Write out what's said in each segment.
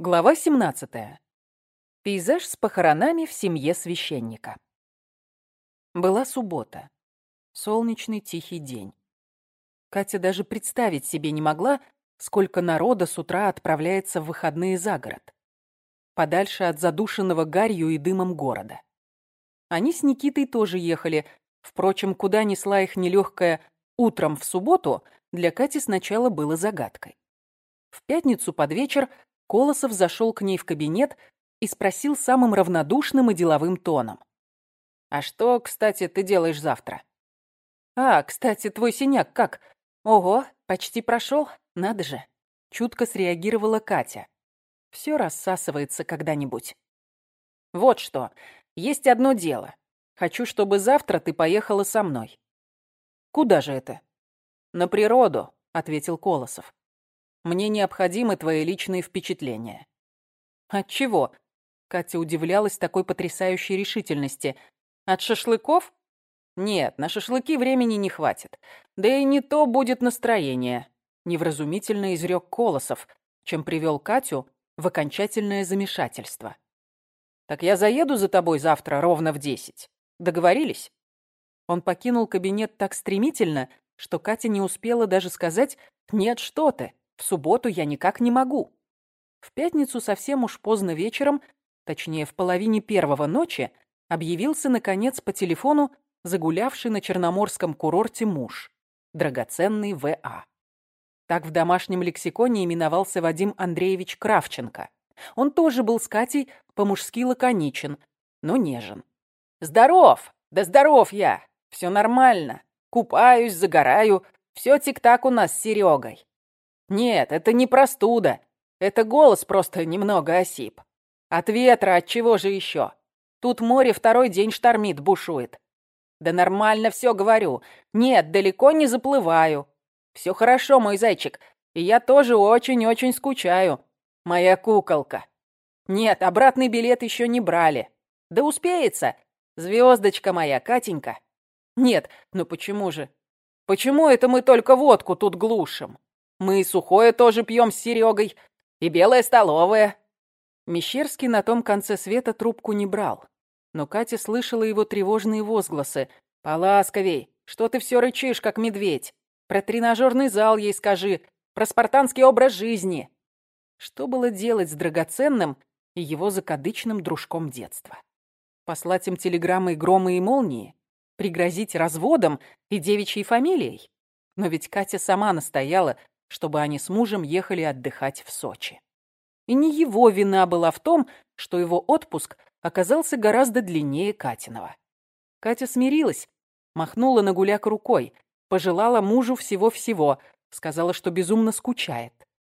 Глава 17. Пейзаж с похоронами в семье священника. Была суббота. Солнечный тихий день. Катя даже представить себе не могла, сколько народа с утра отправляется в выходные за город. Подальше от задушенного гарью и дымом города. Они с Никитой тоже ехали. Впрочем, куда несла их нелегкая утром в субботу, для Кати сначала было загадкой. В пятницу под вечер Колосов зашел к ней в кабинет и спросил самым равнодушным и деловым тоном. «А что, кстати, ты делаешь завтра?» «А, кстати, твой синяк как? Ого, почти прошел, надо же!» Чутко среагировала Катя. «Все рассасывается когда-нибудь». «Вот что, есть одно дело. Хочу, чтобы завтра ты поехала со мной». «Куда же это?» «На природу», — ответил Колосов. Мне необходимы твои личные впечатления». «От чего?» Катя удивлялась такой потрясающей решительности. «От шашлыков?» «Нет, на шашлыки времени не хватит. Да и не то будет настроение», — невразумительно изрек Колосов, чем привел Катю в окончательное замешательство. «Так я заеду за тобой завтра ровно в десять. Договорились?» Он покинул кабинет так стремительно, что Катя не успела даже сказать «нет, что ты». В субботу я никак не могу. В пятницу совсем уж поздно вечером, точнее в половине первого ночи, объявился, наконец, по телефону загулявший на черноморском курорте муж, драгоценный В.А. Так в домашнем лексиконе именовался Вадим Андреевич Кравченко. Он тоже был с Катей по-мужски лаконичен, но нежен. «Здоров! Да здоров я! Все нормально. Купаюсь, загораю. Все тик-так у нас с Серегой. Нет, это не простуда. Это голос просто немного осип. От ветра, от чего же еще? Тут море второй день штормит, бушует. Да нормально все говорю. Нет, далеко не заплываю. Все хорошо, мой зайчик. И я тоже очень-очень скучаю. Моя куколка. Нет, обратный билет еще не брали. Да успеется. Звездочка моя, Катенька. Нет, ну почему же? Почему это мы только водку тут глушим? Мы и сухое тоже пьем с Серегой, и белое столовое». Мещерский на том конце света трубку не брал, но Катя слышала его тревожные возгласы. «Поласковей, что ты все рычишь, как медведь? Про тренажерный зал ей скажи, про спартанский образ жизни». Что было делать с драгоценным и его закадычным дружком детства? Послать им телеграммы громы и молнии? Пригрозить разводом и девичьей фамилией? Но ведь Катя сама настояла, чтобы они с мужем ехали отдыхать в Сочи. И не его вина была в том, что его отпуск оказался гораздо длиннее Катиного. Катя смирилась, махнула на гуляк рукой, пожелала мужу всего-всего, сказала, что безумно скучает,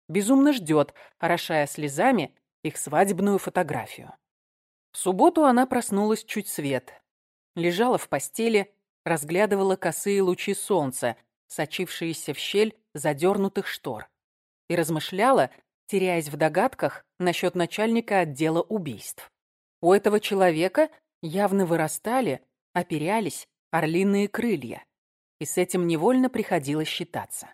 безумно ждет, орошая слезами их свадебную фотографию. В субботу она проснулась чуть свет, лежала в постели, разглядывала косые лучи солнца, сочившиеся в щель задернутых штор, и размышляла, теряясь в догадках насчет начальника отдела убийств. У этого человека явно вырастали, оперялись орлиные крылья, и с этим невольно приходилось считаться.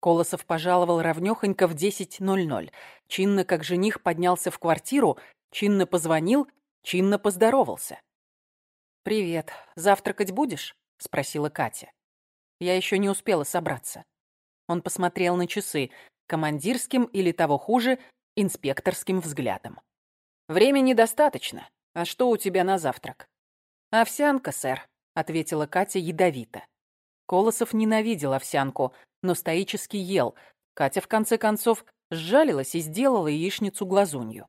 Колосов пожаловал ровнёхонько в 10.00. Чинно, как жених, поднялся в квартиру, чинно позвонил, чинно поздоровался. «Привет. Завтракать будешь?» — спросила Катя. Я еще не успела собраться. Он посмотрел на часы, командирским или того хуже, инспекторским взглядом. «Времени достаточно. А что у тебя на завтрак?» «Овсянка, сэр», — ответила Катя ядовито. Колосов ненавидел овсянку, но стоически ел. Катя, в конце концов, сжалилась и сделала яичницу глазунью.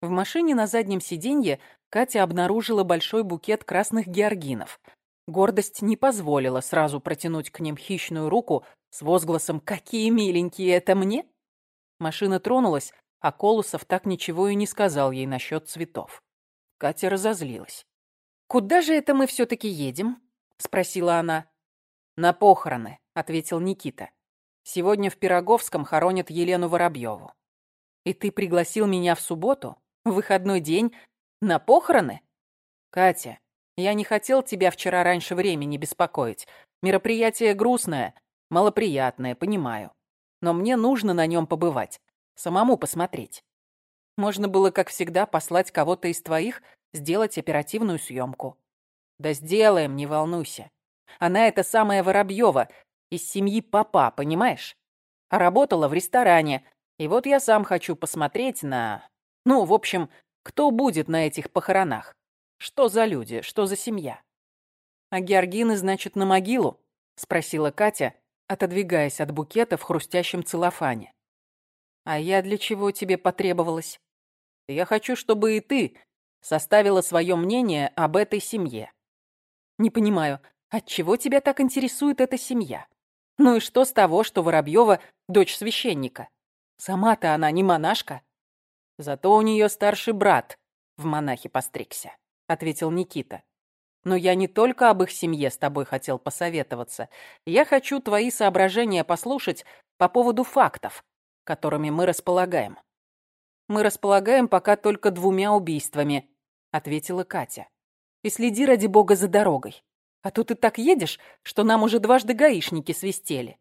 В машине на заднем сиденье Катя обнаружила большой букет красных георгинов. Гордость не позволила сразу протянуть к ним хищную руку с возгласом «Какие миленькие, это мне?» Машина тронулась, а Колусов так ничего и не сказал ей насчет цветов. Катя разозлилась. «Куда же это мы все-таки едем?» — спросила она. «На похороны», — ответил Никита. «Сегодня в Пироговском хоронят Елену Воробьеву». «И ты пригласил меня в субботу, в выходной день, на похороны?» «Катя, я не хотел тебя вчера раньше времени беспокоить. Мероприятие грустное, малоприятное, понимаю. Но мне нужно на нем побывать, самому посмотреть. Можно было, как всегда, послать кого-то из твоих сделать оперативную съемку. Да сделаем, не волнуйся. Она это самая Воробьева, из семьи папа, понимаешь? А работала в ресторане. И вот я сам хочу посмотреть на... Ну, в общем, кто будет на этих похоронах? Что за люди, что за семья? А Георгины, значит, на могилу? Спросила Катя, отодвигаясь от букета в хрустящем целлофане. А я для чего тебе потребовалась? Я хочу, чтобы и ты составила свое мнение об этой семье. Не понимаю, от чего тебя так интересует эта семья? Ну и что с того, что Воробьева дочь священника? Сама-то она не монашка. Зато у нее старший брат в монахе постригся, ответил Никита. Но я не только об их семье с тобой хотел посоветоваться. Я хочу твои соображения послушать по поводу фактов, которыми мы располагаем. Мы располагаем пока только двумя убийствами, ответила Катя. И следи ради бога за дорогой. А то ты так едешь, что нам уже дважды гаишники свистели.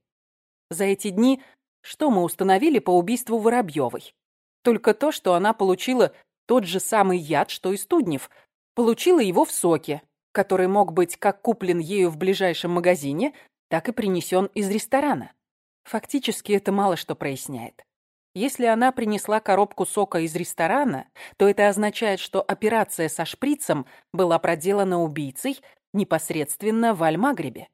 За эти дни что мы установили по убийству Воробьевой? Только то, что она получила тот же самый яд, что и Студнев. Получила его в соке, который мог быть как куплен ею в ближайшем магазине, так и принесен из ресторана. Фактически это мало что проясняет. Если она принесла коробку сока из ресторана, то это означает, что операция со шприцем была проделана убийцей непосредственно в Альмагребе.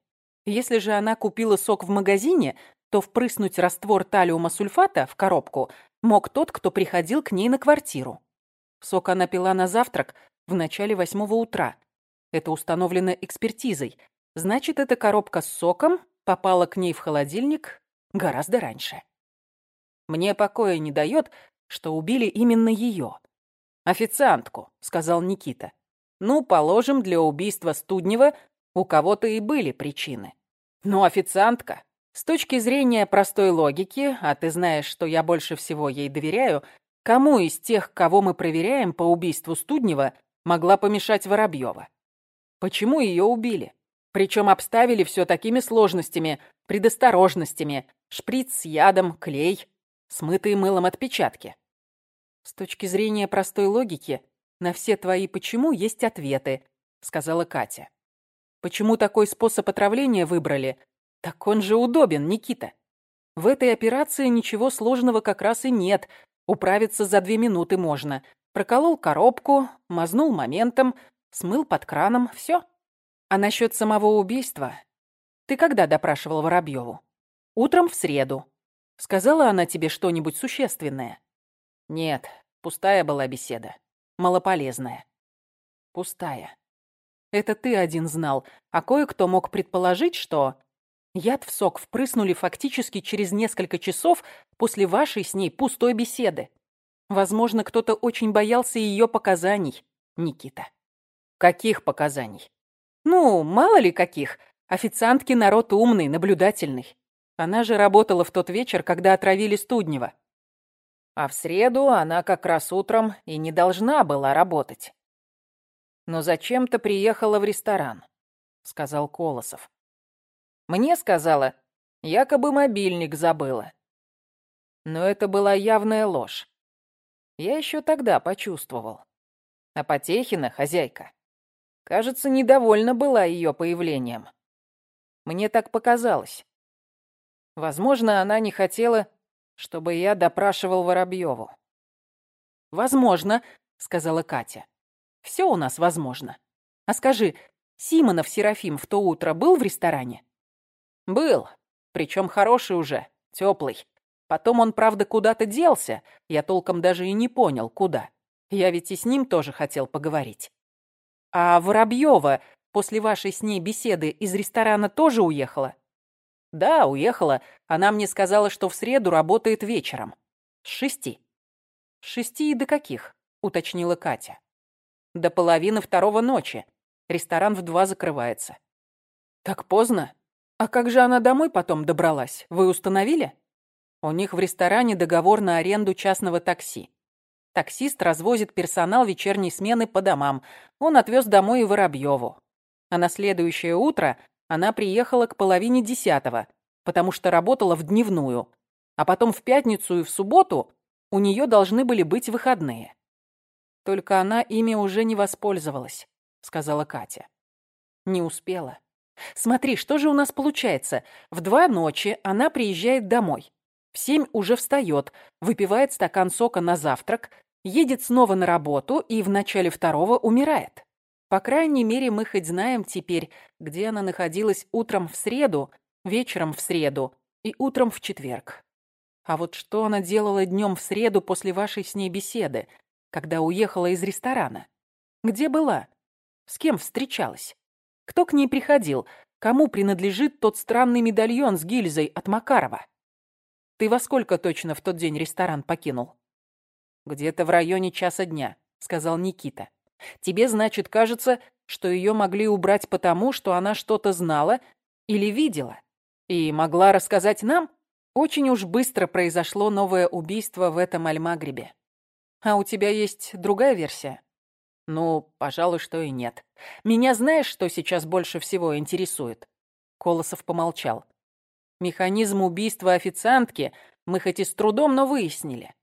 Если же она купила сок в магазине, то впрыснуть раствор талиума сульфата в коробку мог тот, кто приходил к ней на квартиру. Сок она пила на завтрак в начале восьмого утра. Это установлено экспертизой. Значит, эта коробка с соком попала к ней в холодильник гораздо раньше. Мне покоя не дает, что убили именно ее. «Официантку», — сказал Никита. «Ну, положим, для убийства Студнева у кого-то и были причины. Но официантка, с точки зрения простой логики, а ты знаешь, что я больше всего ей доверяю, кому из тех, кого мы проверяем по убийству Студнева, могла помешать Воробьева? Почему ее убили? Причем обставили все такими сложностями, предосторожностями, шприц с ядом, клей смытые мылом отпечатки. С точки зрения простой логики, на все твои «почему» есть ответы, сказала Катя. Почему такой способ отравления выбрали? Так он же удобен, Никита. В этой операции ничего сложного как раз и нет. Управиться за две минуты можно. Проколол коробку, мазнул моментом, смыл под краном, все. А насчет самого убийства? Ты когда допрашивал Воробьеву? Утром в среду. Сказала она тебе что-нибудь существенное? Нет, пустая была беседа. Малополезная. Пустая. Это ты один знал, а кое-кто мог предположить, что... Яд в сок впрыснули фактически через несколько часов после вашей с ней пустой беседы. Возможно, кто-то очень боялся ее показаний, Никита. Каких показаний? Ну, мало ли каких. Официантки народ умный, наблюдательный. Она же работала в тот вечер, когда отравили Студнева. А в среду она как раз утром и не должна была работать. Но зачем-то приехала в ресторан, сказал Колосов. Мне сказала, якобы мобильник забыла. Но это была явная ложь. Я еще тогда почувствовал. А Потехина, хозяйка, кажется, недовольна была ее появлением. Мне так показалось. Возможно, она не хотела, чтобы я допрашивал Воробьеву. «Возможно», — сказала Катя. «Все у нас возможно. А скажи, Симонов Серафим в то утро был в ресторане?» «Был. Причем хороший уже, теплый. Потом он, правда, куда-то делся. Я толком даже и не понял, куда. Я ведь и с ним тоже хотел поговорить. А Воробьева после вашей с ней беседы из ресторана тоже уехала?» «Да, уехала. Она мне сказала, что в среду работает вечером. С шести». «С шести и до каких?» — уточнила Катя. «До половины второго ночи. Ресторан в два закрывается». «Так поздно? А как же она домой потом добралась? Вы установили?» У них в ресторане договор на аренду частного такси. Таксист развозит персонал вечерней смены по домам. Он отвез домой и Воробьеву. А на следующее утро она приехала к половине десятого, потому что работала в дневную. А потом в пятницу и в субботу у нее должны были быть выходные. Только она ими уже не воспользовалась, сказала Катя. Не успела. Смотри, что же у нас получается? В два ночи она приезжает домой. В семь уже встает, выпивает стакан сока на завтрак, едет снова на работу и в начале второго умирает. По крайней мере, мы хоть знаем теперь, где она находилась утром в среду, вечером в среду и утром в четверг. А вот что она делала днем в среду после вашей с ней беседы, когда уехала из ресторана? Где была? С кем встречалась? Кто к ней приходил? Кому принадлежит тот странный медальон с гильзой от Макарова? Ты во сколько точно в тот день ресторан покинул? Где-то в районе часа дня, сказал Никита. Тебе, значит, кажется, что ее могли убрать потому, что она что-то знала или видела и могла рассказать нам? Очень уж быстро произошло новое убийство в этом Альмагрибе. А у тебя есть другая версия? Ну, пожалуй, что и нет. Меня знаешь, что сейчас больше всего интересует? Колосов помолчал. Механизм убийства официантки мы хоть и с трудом, но выяснили.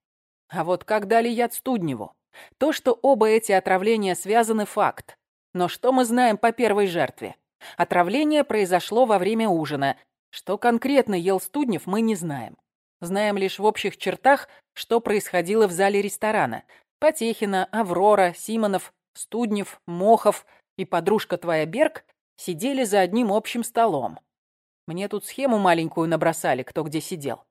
А вот как дали яд Студневу? То, что оба эти отравления связаны, факт. Но что мы знаем по первой жертве? Отравление произошло во время ужина. Что конкретно ел Студнев, мы не знаем. Знаем лишь в общих чертах, что происходило в зале ресторана. Потехина, Аврора, Симонов, Студнев, Мохов и подружка твоя Берг сидели за одним общим столом. Мне тут схему маленькую набросали, кто где сидел.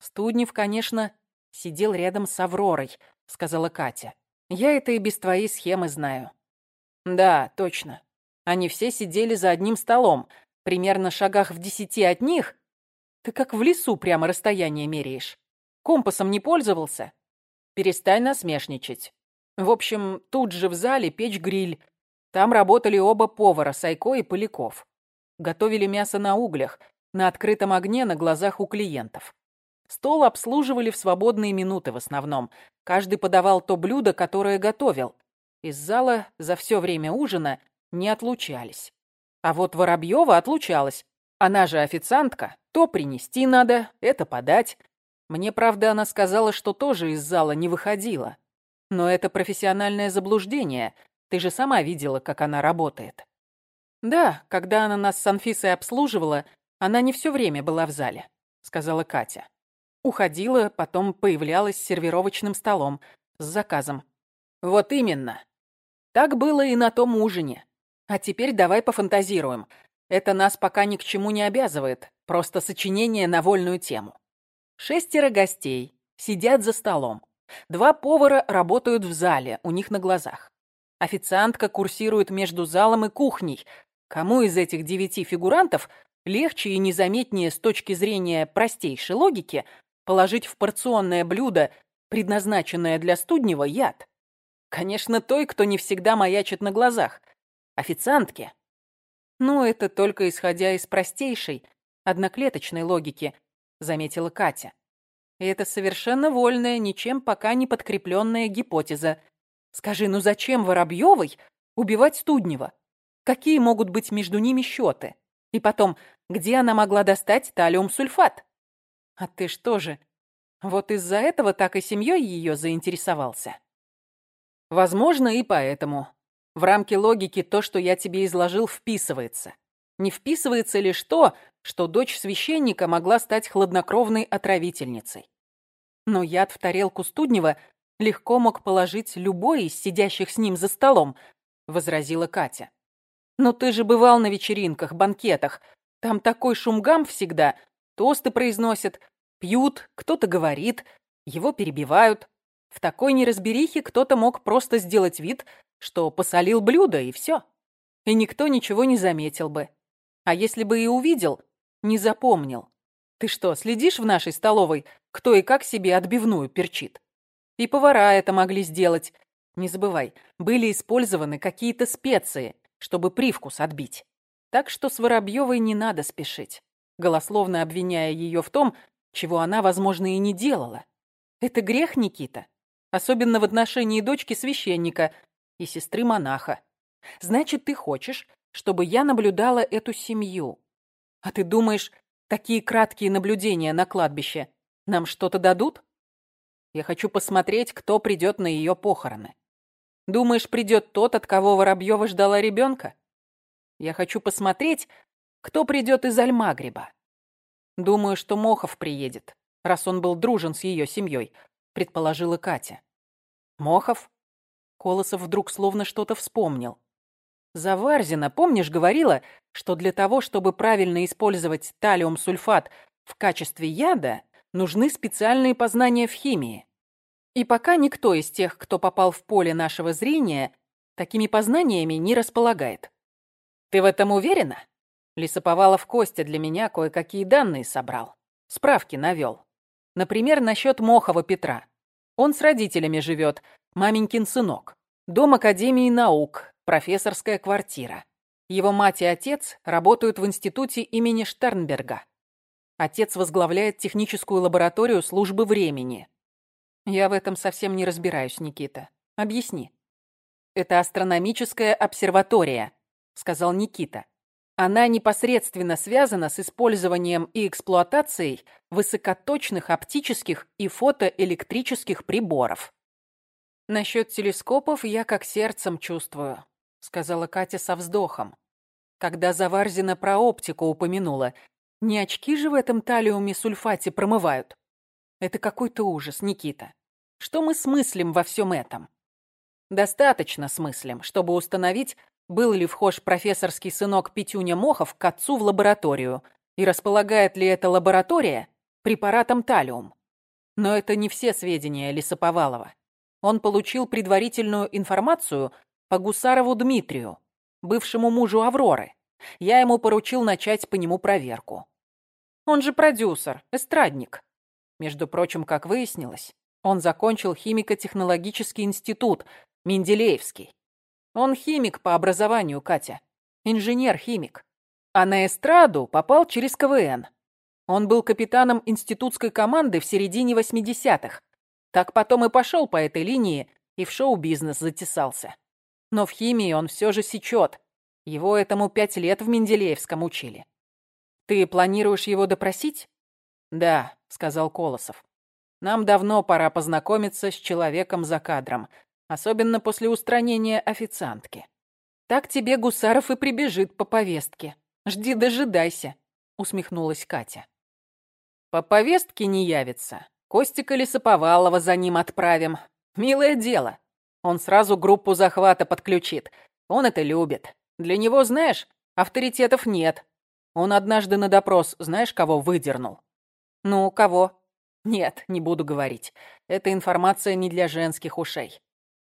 Студнев, конечно, сидел рядом с Авророй, сказала Катя. Я это и без твоей схемы знаю. Да, точно. Они все сидели за одним столом, примерно шагах в десяти от них. Ты как в лесу прямо расстояние меряешь. Компасом не пользовался? Перестань насмешничать. В общем, тут же в зале печь-гриль. Там работали оба повара, Сайко и Поляков. Готовили мясо на углях, на открытом огне на глазах у клиентов. Стол обслуживали в свободные минуты в основном. Каждый подавал то блюдо, которое готовил. Из зала за все время ужина не отлучались. А вот Воробьева отлучалась. Она же официантка. То принести надо, это подать. Мне, правда, она сказала, что тоже из зала не выходила. Но это профессиональное заблуждение. Ты же сама видела, как она работает. Да, когда она нас с Анфисой обслуживала, она не все время была в зале, сказала Катя. Уходила, потом появлялась с сервировочным столом, с заказом. Вот именно. Так было и на том ужине. А теперь давай пофантазируем. Это нас пока ни к чему не обязывает, просто сочинение на вольную тему. Шестеро гостей сидят за столом. Два повара работают в зале, у них на глазах. Официантка курсирует между залом и кухней. Кому из этих девяти фигурантов легче и незаметнее с точки зрения простейшей логики положить в порционное блюдо, предназначенное для студнего, яд? Конечно, той, кто не всегда маячит на глазах. Официантке. Ну, это только исходя из простейшей, одноклеточной логики, заметила Катя. И это совершенно вольная, ничем пока не подкрепленная гипотеза. Скажи, ну зачем Воробьевой убивать Студнева? Какие могут быть между ними счеты? И потом, где она могла достать талиум-сульфат? А ты что же, вот из-за этого так и семьей ее заинтересовался? Возможно, и поэтому. В рамки логики то, что я тебе изложил, вписывается. Не вписывается лишь то, что дочь священника могла стать хладнокровной отравительницей. Но яд в тарелку Студнева легко мог положить любой из сидящих с ним за столом, возразила Катя. Но ты же бывал на вечеринках, банкетах. Там такой шумгам всегда, Тосты произносят, пьют, кто-то говорит, его перебивают. В такой неразберихе кто-то мог просто сделать вид, что посолил блюдо, и все. И никто ничего не заметил бы. А если бы и увидел, не запомнил. Ты что, следишь в нашей столовой, кто и как себе отбивную перчит? И повара это могли сделать. Не забывай, были использованы какие-то специи, чтобы привкус отбить. Так что с Воробьевой не надо спешить голословно обвиняя ее в том, чего она, возможно, и не делала. Это грех, Никита, особенно в отношении дочки священника и сестры монаха. Значит, ты хочешь, чтобы я наблюдала эту семью. А ты думаешь, такие краткие наблюдения на кладбище нам что-то дадут? Я хочу посмотреть, кто придет на ее похороны. Думаешь, придет тот, от кого Воробьева ждала ребенка? Я хочу посмотреть, кто придет из Альмагриба. Думаю, что Мохов приедет, раз он был дружен с ее семьей, предположила Катя. Мохов? Колосов вдруг словно что-то вспомнил. Заварзина, помнишь, говорила, что для того, чтобы правильно использовать талиум-сульфат в качестве яда, нужны специальные познания в химии. И пока никто из тех, кто попал в поле нашего зрения, такими познаниями не располагает. Ты в этом уверена? Лисоповалов Костя для меня кое-какие данные собрал. Справки навел. Например, насчет Мохова Петра. Он с родителями живет, маменькин сынок. Дом Академии наук, профессорская квартира. Его мать и отец работают в институте имени Штернберга. Отец возглавляет техническую лабораторию службы времени. Я в этом совсем не разбираюсь, Никита. Объясни. Это астрономическая обсерватория, сказал Никита. Она непосредственно связана с использованием и эксплуатацией высокоточных оптических и фотоэлектрических приборов. Насчет телескопов я как сердцем чувствую сказала Катя со вздохом. Когда Заварзина про оптику упомянула, не очки же в этом талиуме сульфате промывают? Это какой-то ужас, Никита. Что мы смыслим во всем этом? Достаточно смыслим, чтобы установить, был ли вхож профессорский сынок Петюня Мохов к отцу в лабораторию и располагает ли эта лаборатория препаратом талиум. Но это не все сведения Лисоповалова. Он получил предварительную информацию по Гусарову Дмитрию, бывшему мужу Авроры. Я ему поручил начать по нему проверку. Он же продюсер, эстрадник. Между прочим, как выяснилось, он закончил химико-технологический институт, Менделеевский. Он химик по образованию, Катя. Инженер-химик. А на эстраду попал через КВН. Он был капитаном институтской команды в середине 80-х. Так потом и пошел по этой линии и в шоу-бизнес затесался. Но в химии он все же сечет. Его этому пять лет в Менделеевском учили. Ты планируешь его допросить? Да, сказал Колосов. Нам давно пора познакомиться с человеком за кадром, особенно после устранения официантки. Так тебе Гусаров и прибежит по повестке. Жди, дожидайся, усмехнулась Катя. По повестке не явится. Костика Лесоповалова за ним отправим. Милое дело. Он сразу группу захвата подключит. Он это любит. Для него, знаешь, авторитетов нет. Он однажды на допрос, знаешь, кого выдернул? Ну, кого? Нет, не буду говорить. Эта информация не для женских ушей.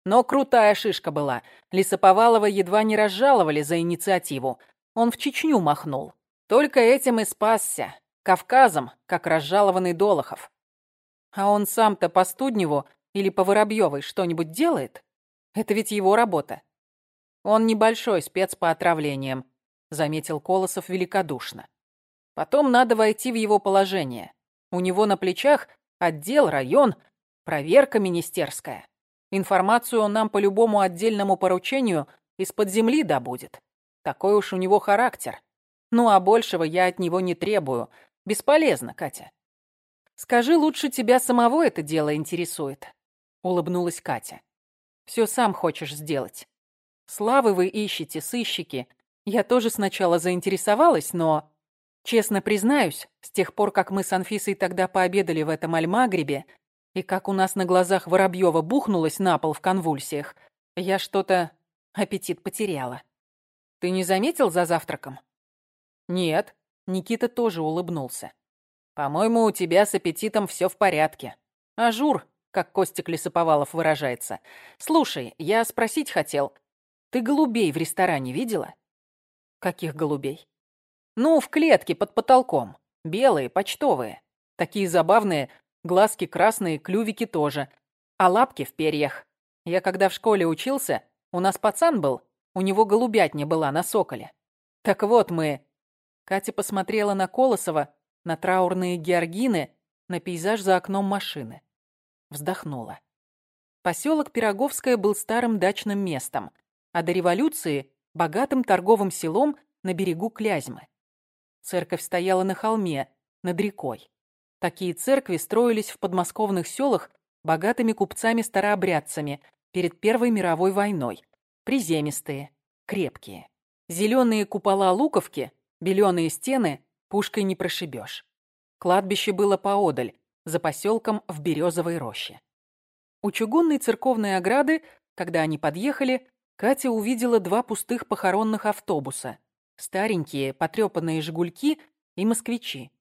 Но крутая шишка была. Лисоповалова едва не разжаловали за инициативу. Он в Чечню махнул. Только этим и спасся. Кавказом, как разжалованный Долохов. А он сам-то по Студневу или по Воробьевой что-нибудь делает? Это ведь его работа. Он небольшой спец по отравлениям, заметил Колосов великодушно. Потом надо войти в его положение. У него на плечах отдел, район, проверка министерская. Информацию он нам по любому отдельному поручению из-под земли добудет. Такой уж у него характер. Ну а большего я от него не требую. Бесполезно, Катя. Скажи, лучше тебя самого это дело интересует, улыбнулась Катя. Все сам хочешь сделать. Славы вы ищете, сыщики. Я тоже сначала заинтересовалась, но... Честно признаюсь, с тех пор, как мы с Анфисой тогда пообедали в этом Альмагрибе, и как у нас на глазах Воробьева бухнулась на пол в конвульсиях, я что-то аппетит потеряла. Ты не заметил за завтраком? Нет. Никита тоже улыбнулся. По-моему, у тебя с аппетитом все в порядке. Ажур, как Костик Лесоповалов выражается. Слушай, я спросить хотел. Ты голубей в ресторане видела? Каких голубей? Ну, в клетке под потолком. Белые, почтовые. Такие забавные, глазки красные, клювики тоже. А лапки в перьях. Я когда в школе учился, у нас пацан был, у него голубятня была на соколе. Так вот мы... Катя посмотрела на Колосова, на траурные георгины, на пейзаж за окном машины. Вздохнула. Поселок Пироговское был старым дачным местом, а до революции – богатым торговым селом на берегу Клязьмы. Церковь стояла на холме, над рекой. Такие церкви строились в подмосковных селах богатыми купцами-старообрядцами перед Первой мировой войной, приземистые, крепкие. Зеленые купола луковки, беленые стены пушкой не прошибешь. Кладбище было поодаль, за поселком в Березовой роще. У чугунной церковной ограды, когда они подъехали, Катя увидела два пустых похоронных автобуса. Старенькие, потрепанные «Жигульки» и «Москвичи».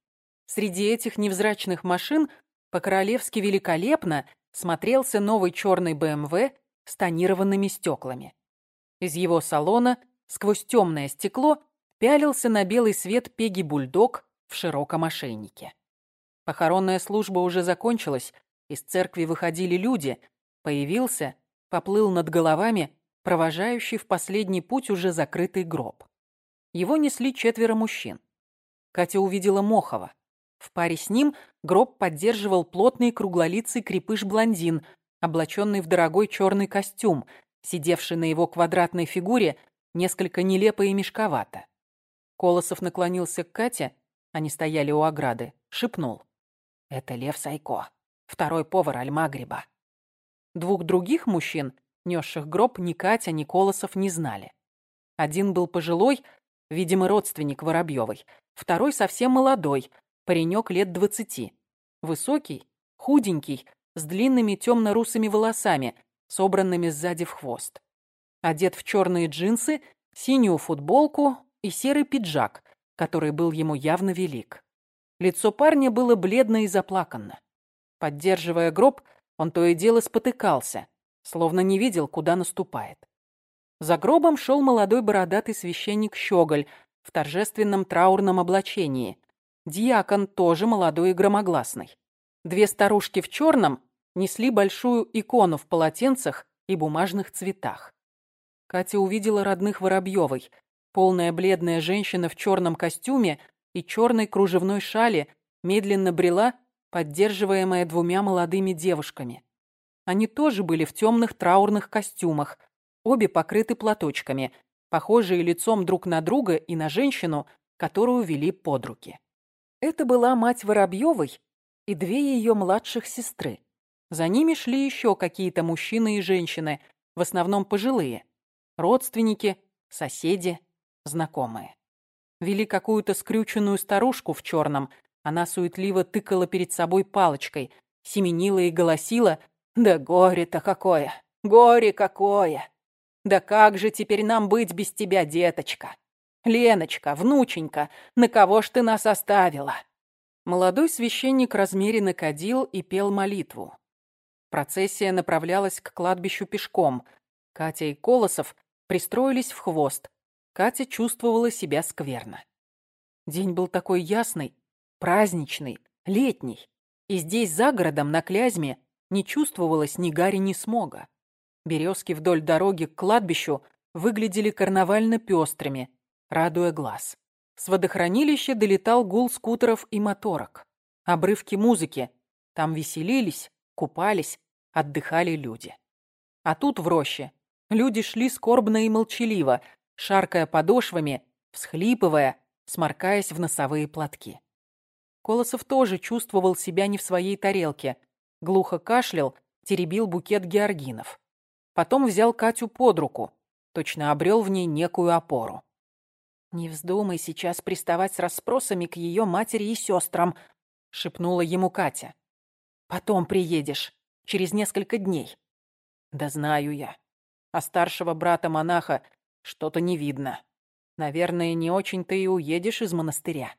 Среди этих невзрачных машин по-королевски великолепно смотрелся новый черный БМВ с тонированными стеклами. Из его салона сквозь темное стекло пялился на белый свет Пеги-бульдог в широком ошейнике. Похоронная служба уже закончилась, из церкви выходили люди, появился, поплыл над головами провожающий в последний путь уже закрытый гроб. Его несли четверо мужчин. Катя увидела Мохова. В паре с ним гроб поддерживал плотный круглолицый крепыш-блондин, облаченный в дорогой черный костюм, сидевший на его квадратной фигуре несколько нелепо и мешковато. Колосов наклонился к Кате, они стояли у ограды, шепнул. «Это Лев Сайко, второй повар Альмагриба». Двух других мужчин, несших гроб, ни Катя, ни Колосов не знали. Один был пожилой, видимо, родственник Воробьевой, второй совсем молодой, паренек лет двадцати. Высокий, худенький, с длинными темно-русыми волосами, собранными сзади в хвост. Одет в черные джинсы, синюю футболку и серый пиджак, который был ему явно велик. Лицо парня было бледно и заплаканно. Поддерживая гроб, он то и дело спотыкался, словно не видел, куда наступает. За гробом шел молодой бородатый священник Щеголь в торжественном траурном облачении. Диакон тоже молодой и громогласный. Две старушки в черном несли большую икону в полотенцах и бумажных цветах. Катя увидела родных Воробьевой. Полная бледная женщина в черном костюме и черной кружевной шали медленно брела, поддерживаемая двумя молодыми девушками. Они тоже были в темных траурных костюмах, обе покрыты платочками, похожие лицом друг на друга и на женщину, которую вели под руки. Это была мать Воробьевой и две ее младших сестры. За ними шли еще какие-то мужчины и женщины, в основном пожилые. Родственники, соседи, знакомые. Вели какую-то скрюченную старушку в черном. Она суетливо тыкала перед собой палочкой, семенила и голосила «Да горе-то какое! Горе какое! Да как же теперь нам быть без тебя, деточка? Леночка, внученька, на кого ж ты нас оставила?» Молодой священник размеренно кадил и пел молитву. Процессия направлялась к кладбищу пешком. Катя и Колосов пристроились в хвост. Катя чувствовала себя скверно. День был такой ясный, праздничный, летний. И здесь, за городом, на Клязьме, не чувствовалось ни гари, ни смога. Березки вдоль дороги к кладбищу выглядели карнавально пестрыми, радуя глаз. С водохранилища долетал гул скутеров и моторок. Обрывки музыки. Там веселились, купались, отдыхали люди. А тут в роще люди шли скорбно и молчаливо, шаркая подошвами, всхлипывая, сморкаясь в носовые платки. Колосов тоже чувствовал себя не в своей тарелке. Глухо кашлял, теребил букет георгинов. Потом взял Катю под руку, точно обрел в ней некую опору. «Не вздумай сейчас приставать с расспросами к ее матери и сестрам», — шепнула ему Катя. Потом приедешь, через несколько дней. Да знаю я. А старшего брата-монаха что-то не видно. Наверное, не очень ты и уедешь из монастыря.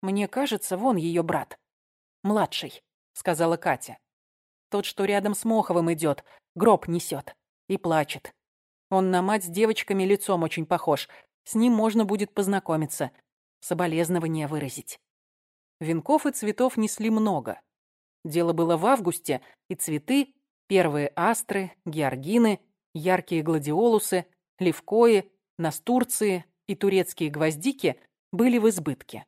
Мне кажется, вон ее брат. Младший, сказала Катя. Тот, что рядом с Моховым идет, гроб несет и плачет. Он на мать с девочками лицом очень похож. С ним можно будет познакомиться, соболезнования выразить. Венков и цветов несли много. Дело было в августе, и цветы, первые астры, георгины, яркие гладиолусы, левкои, настурции и турецкие гвоздики были в избытке.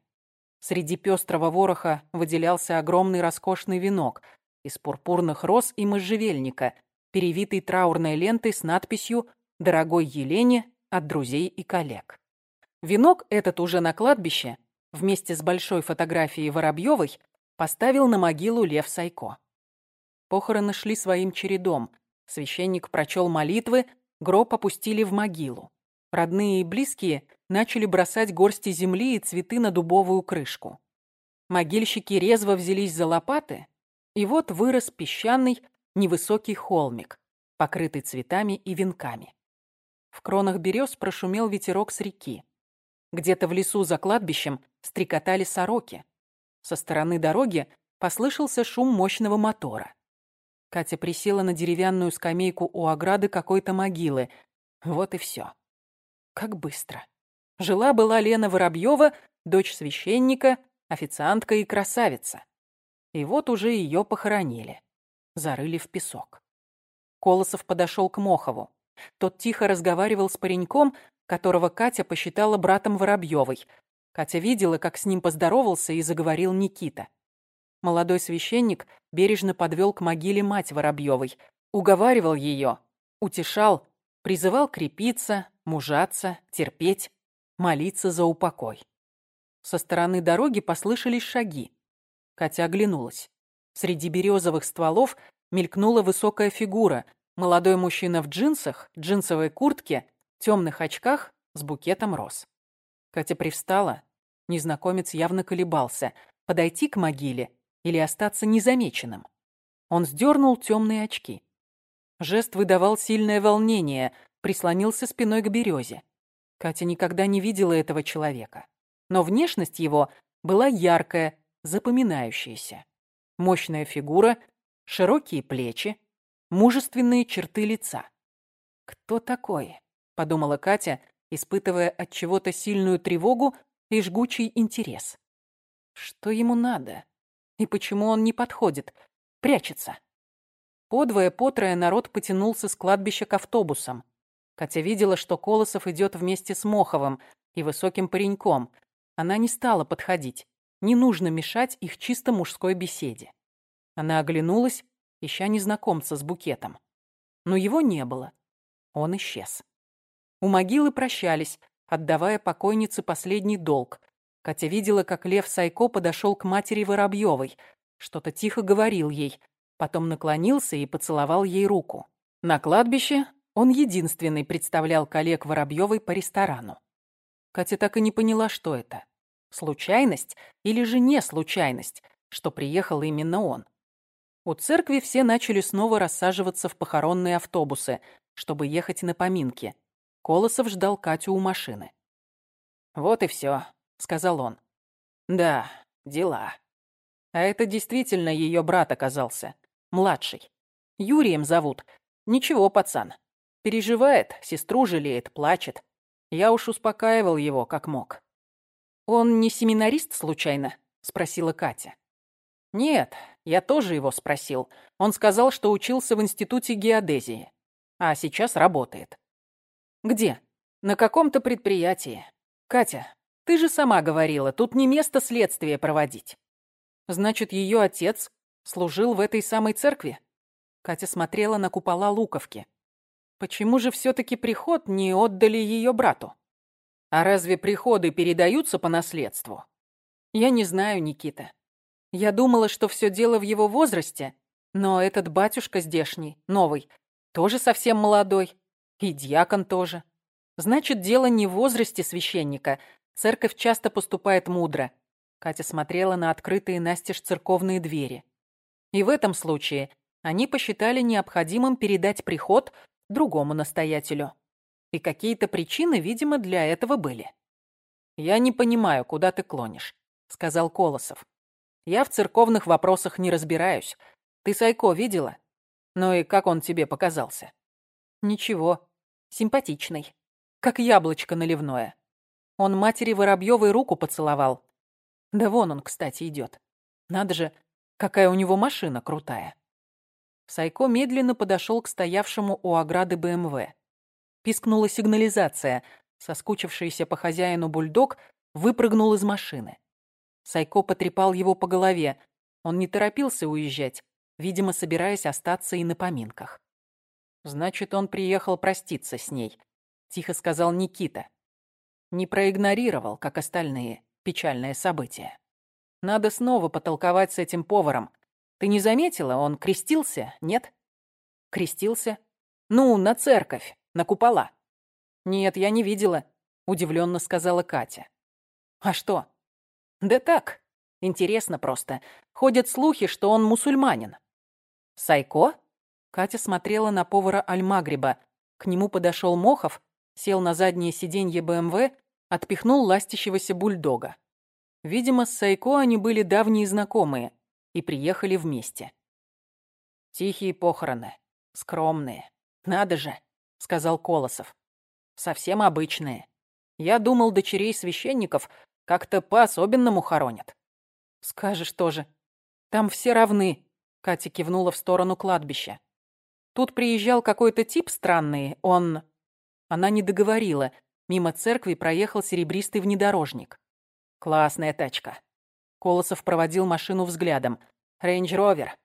Среди пестрого вороха выделялся огромный роскошный венок из пурпурных роз и можжевельника, перевитый траурной лентой с надписью «Дорогой Елене от друзей и коллег». Венок этот уже на кладбище, вместе с большой фотографией Воробьевой, поставил на могилу Лев Сайко. Похороны шли своим чередом. Священник прочел молитвы, гроб опустили в могилу. Родные и близкие начали бросать горсти земли и цветы на дубовую крышку. Могильщики резво взялись за лопаты, и вот вырос песчаный, невысокий холмик, покрытый цветами и венками. В кронах берез прошумел ветерок с реки. Где-то в лесу за кладбищем стрекотали сороки. Со стороны дороги послышался шум мощного мотора. Катя присела на деревянную скамейку у ограды какой-то могилы. Вот и все. Как быстро. Жила-была Лена Воробьева, дочь священника, официантка и красавица. И вот уже ее похоронили. Зарыли в песок. Колосов подошел к Мохову. Тот тихо разговаривал с пареньком, которого Катя посчитала братом Воробьевой. Катя видела, как с ним поздоровался и заговорил Никита. Молодой священник бережно подвел к могиле мать Воробьевой, уговаривал ее, утешал, призывал крепиться, мужаться, терпеть, молиться за упокой. Со стороны дороги послышались шаги. Катя оглянулась. Среди березовых стволов мелькнула высокая фигура. Молодой мужчина в джинсах, джинсовой куртке, темных очках с букетом роз. Катя привстала. Незнакомец явно колебался, подойти к могиле или остаться незамеченным. Он сдернул темные очки. Жест выдавал сильное волнение, прислонился спиной к березе. Катя никогда не видела этого человека. Но внешность его была яркая, запоминающаяся. Мощная фигура, широкие плечи, мужественные черты лица. «Кто такой?» — подумала Катя, испытывая от чего-то сильную тревогу и жгучий интерес. «Что ему надо?» И почему он не подходит? Прячется. Подвое-потрое народ потянулся с кладбища к автобусам. Катя видела, что Колосов идет вместе с Моховым и высоким пареньком. Она не стала подходить. Не нужно мешать их чисто мужской беседе. Она оглянулась, ища незнакомца с букетом. Но его не было. Он исчез. У могилы прощались, отдавая покойнице последний долг, Катя видела, как Лев Сайко подошел к матери Воробьевой, что-то тихо говорил ей, потом наклонился и поцеловал ей руку. На кладбище он единственный представлял коллег Воробьевой по ресторану. Катя так и не поняла, что это. Случайность или же не случайность, что приехал именно он. У церкви все начали снова рассаживаться в похоронные автобусы, чтобы ехать на поминки. Колосов ждал Катю у машины. «Вот и все», сказал он. Да, дела. А это действительно ее брат оказался. Младший. Юрием зовут. Ничего, пацан. Переживает, сестру жалеет, плачет. Я уж успокаивал его, как мог. «Он не семинарист, случайно?» — спросила Катя. «Нет, я тоже его спросил. Он сказал, что учился в институте геодезии. А сейчас работает». «Где?» «На каком-то предприятии. Катя, ты же сама говорила, тут не место следствия проводить. Значит, ее отец служил в этой самой церкви? Катя смотрела на купола Луковки. Почему же все-таки приход не отдали ее брату? А разве приходы передаются по наследству? Я не знаю, Никита. Я думала, что все дело в его возрасте, но этот батюшка здешний, новый, тоже совсем молодой. И дьякон тоже. Значит, дело не в возрасте священника, Церковь часто поступает мудро. Катя смотрела на открытые настежь церковные двери. И в этом случае они посчитали необходимым передать приход другому настоятелю. И какие-то причины, видимо, для этого были. «Я не понимаю, куда ты клонишь», — сказал Колосов. «Я в церковных вопросах не разбираюсь. Ты Сайко видела? Ну и как он тебе показался?» «Ничего. Симпатичный. Как яблочко наливное. Он матери Воробьевой руку поцеловал. Да вон он, кстати, идет. Надо же, какая у него машина крутая. Сайко медленно подошел к стоявшему у ограды БМВ. Пискнула сигнализация. Соскучившийся по хозяину бульдог выпрыгнул из машины. Сайко потрепал его по голове. Он не торопился уезжать, видимо, собираясь остаться и на поминках. «Значит, он приехал проститься с ней», — тихо сказал Никита не проигнорировал, как остальные, печальное событие. Надо снова потолковать с этим поваром. Ты не заметила, он крестился, нет? Крестился? Ну, на церковь, на купола. Нет, я не видела, удивленно сказала Катя. А что? Да так, интересно просто. Ходят слухи, что он мусульманин. Сайко? Катя смотрела на повара Альмагриба. К нему подошел Мохов, сел на заднее сиденье БМВ, отпихнул ластящегося бульдога. Видимо, с Сайко они были давние знакомые и приехали вместе. «Тихие похороны, скромные. Надо же», — сказал Колосов. «Совсем обычные. Я думал, дочерей священников как-то по-особенному хоронят». «Скажешь тоже. Там все равны», — Катя кивнула в сторону кладбища. «Тут приезжал какой-то тип странный, он...» Она не договорила. Мимо церкви проехал серебристый внедорожник. Классная тачка. Колосов проводил машину взглядом. Рейндж-ровер.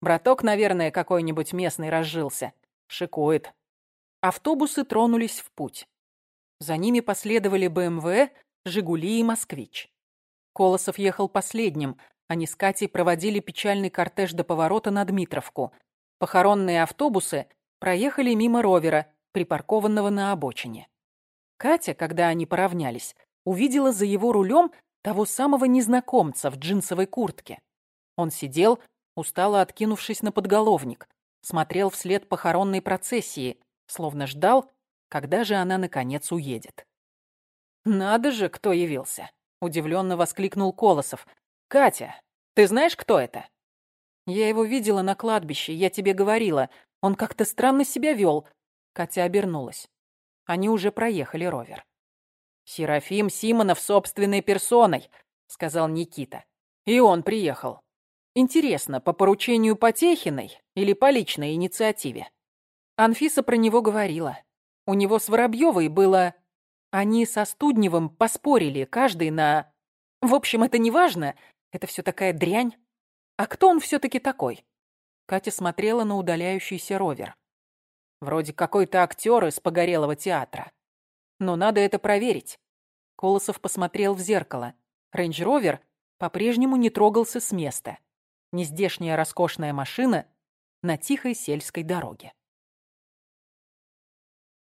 Браток, наверное, какой-нибудь местный разжился. Шикует. Автобусы тронулись в путь. За ними последовали БМВ, Жигули и Москвич. Колосов ехал последним. Они с Катей проводили печальный кортеж до поворота на Дмитровку. Похоронные автобусы проехали мимо ровера, припаркованного на обочине. Катя, когда они поравнялись, увидела за его рулем того самого незнакомца в джинсовой куртке. Он сидел, устало откинувшись на подголовник, смотрел вслед похоронной процессии, словно ждал, когда же она, наконец, уедет. «Надо же, кто явился!» — удивленно воскликнул Колосов. «Катя, ты знаешь, кто это?» «Я его видела на кладбище, я тебе говорила. Он как-то странно себя вел». Катя обернулась. Они уже проехали ровер. «Серафим Симонов собственной персоной», — сказал Никита. «И он приехал. Интересно, по поручению Потехиной или по личной инициативе?» Анфиса про него говорила. У него с Воробьевой было... Они со Студневым поспорили, каждый на... В общем, это не важно, это все такая дрянь. А кто он все-таки такой? Катя смотрела на удаляющийся ровер. Вроде какой-то актер из погорелого театра. Но надо это проверить. Колосов посмотрел в зеркало. Рейндж-ровер по-прежнему не трогался с места. Нездешняя роскошная машина на тихой сельской дороге.